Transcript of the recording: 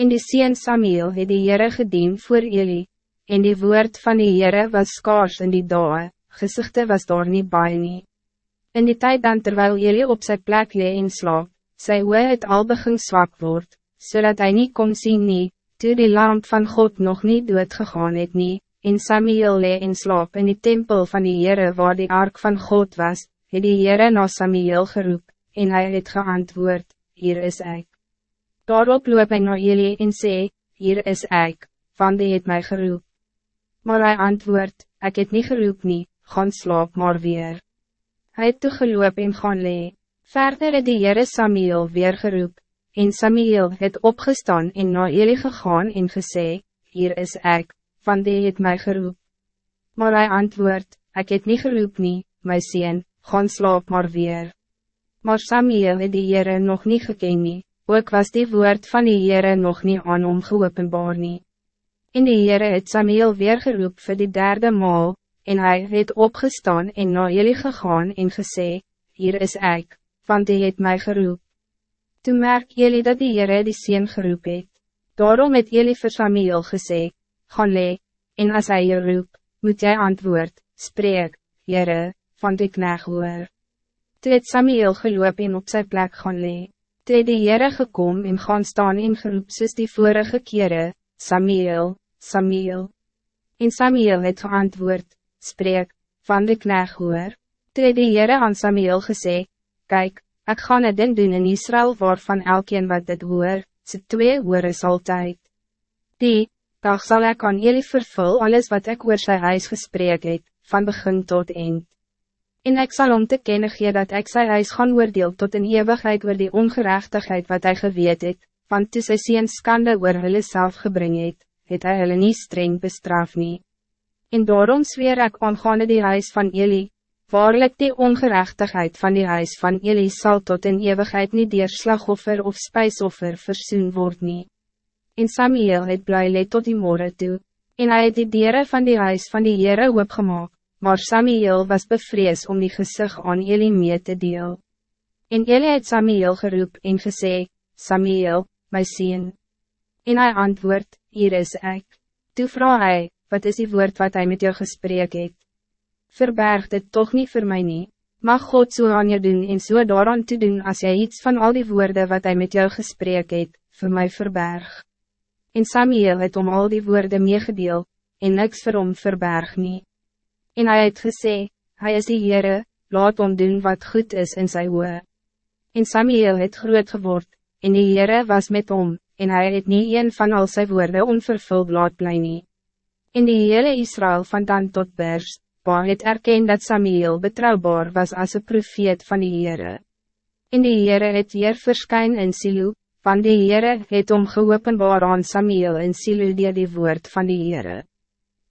En die sien Samuel het die Heere gedien voor Eli, en die woord van die Heere was skaars in die dae, gezichten was daar niet bij nie. In die tijd dan terwijl Eli op zijn plek lee en slaap, sy oe het al begin zwak word, zodat hij niet kon zien nie, toe die lamp van God nog niet dood gegaan het nie, en Samuel lee en slaap in die tempel van die Heere waar die ark van God was, het die Heere na Samuel geroep, en hij het geantwoord, hier is ik. Daarop loop hy na Eli en sê, hier is ik, van die het mij geroep. Maar hij antwoord, ik het niet geroep nie, gaan slaap maar weer. Hij het toegeloop en gaan lee. Verder het die Heere Samuel weer geroep, en Samuel het opgestaan en na Eli gegaan en gesê, hier is ik, van die het mij geroep. Maar hij antwoord, ik het niet geroep nie, my sien, gaan slaap maar weer. Maar Samuel het die Heere nog niet geken nie, ook was die woord van die Heere nog niet aan hom geopenbaar nie. En die Heere het Samuel weer geroep voor die derde maal, en hij het opgestaan en na jullie gegaan en gesê, hier is ik, want die het mij geroep. Toen merk jullie dat die Heere die sien geroep het. Daarom het jullie vir Samuel gesê, gaan le, en als hij je roep, moet jij antwoord, spreek, Heere, van die knag hoor. Toe het Samuel geloop en op zijn plek gaan lee. Toe het die Heere gekom en gaan staan en geroep soos die vorige kere, Samuel, Samuel. En Samuel het geantwoord, spreek, van de knecht hoor. Toe het die Heere aan Samuel gesê, Kijk, ik ga een ding doen in Israël waarvan elkeen wat dit hoor, ze twee hoor is altijd. Die, dag zal ik aan jullie vervul alles wat ik oor sy huis gesprek het, van begin tot eind. En ik zal om te kennen gee dat ik sy huis gaan oordeel tot een eeuwigheid oor die ongerechtigheid wat hij geweet het, want toe sy sien skande oor hulle self gebring het, het hy hulle nie streng bestraf nie. En daarom zweer ek aangaande die huis van Eli, waarlik die ongerechtigheid van die huis van Eli zal tot een eeuwigheid niet dier slagoffer of spijsoffer versoen word nie. En Samuel het bly let tot die morgen toe, en hij het die dieren van die huis van die Heere opgemaakt maar Samuel was bevrees om die gezicht aan Eli mee te deel. En Eli het Samuel geroep en gesê, Samuel, my sien. En hij antwoord, hier is ik. Toe vraag hy, wat is die woord wat hij met jou gesprek het? Verberg dit toch niet voor mij nie. Mag God zo so aan je doen en zo so daaraan te doen als jij iets van al die woorden wat hij met jou gesprek het, voor mij verberg. En Samuel het om al die woorden meegedeel, en niks vir hom verberg nie. En hij het gesê, hij is die Heere, laat hom doen wat goed is in sy oe. En Samuel het groot geword, en die Heere was met hom, en hij het nie een van al sy woorde onvervuld laat bly nie. En die hele Israël van dan tot Bers, waar het erken dat Samuel betrouwbaar was als een profeet van die Heere. En die Heere het hier verskyn in Silo, van die Heere het om geopenbaar aan Samuel in Silo die die woord van die Heere.